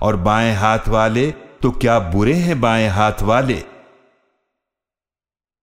और बाएँ हाथ वाले तो क्या बुरे हैं बाएँ हाथ वाले?